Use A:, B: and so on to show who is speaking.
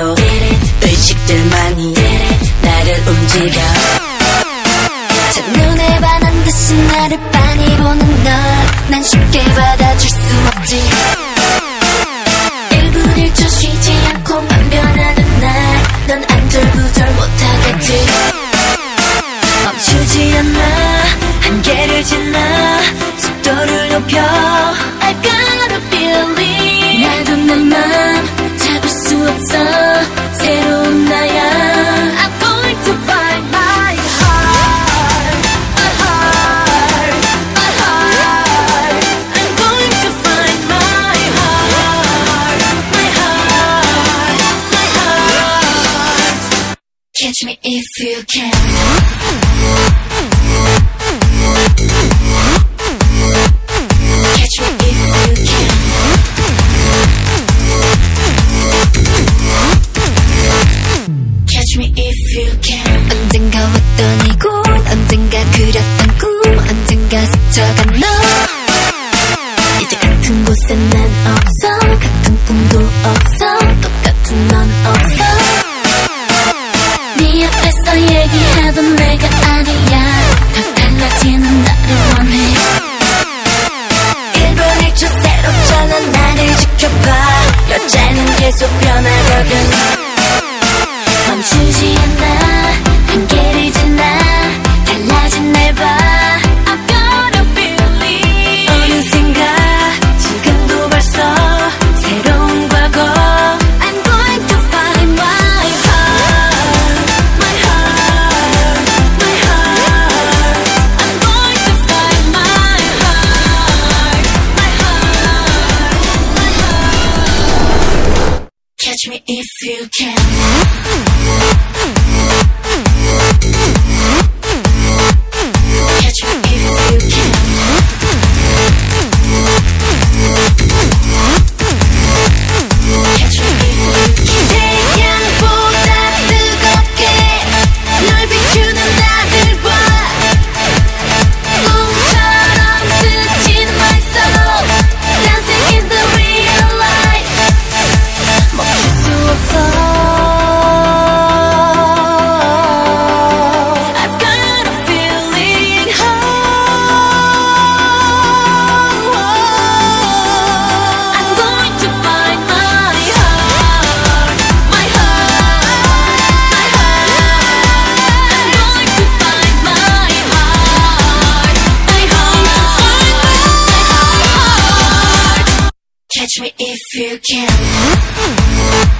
A: 나도 의식들만이 나를 움직여. 첫눈에 반한 듯이 나를 빤히 보는 널 난 쉽게 받아줄 수 없지. 1분 1초 쉬지 않고 반변하는 날 넌 안절부절 못하겠지. 멈추지 않아. 한계를 지나 속도를 높여 Touch me if you can. 언젠가 왔던 이곳 언젠가 그렸던 꿈 언젠가 스쳐간 속 변해가긴 if you can. Catch me if you can.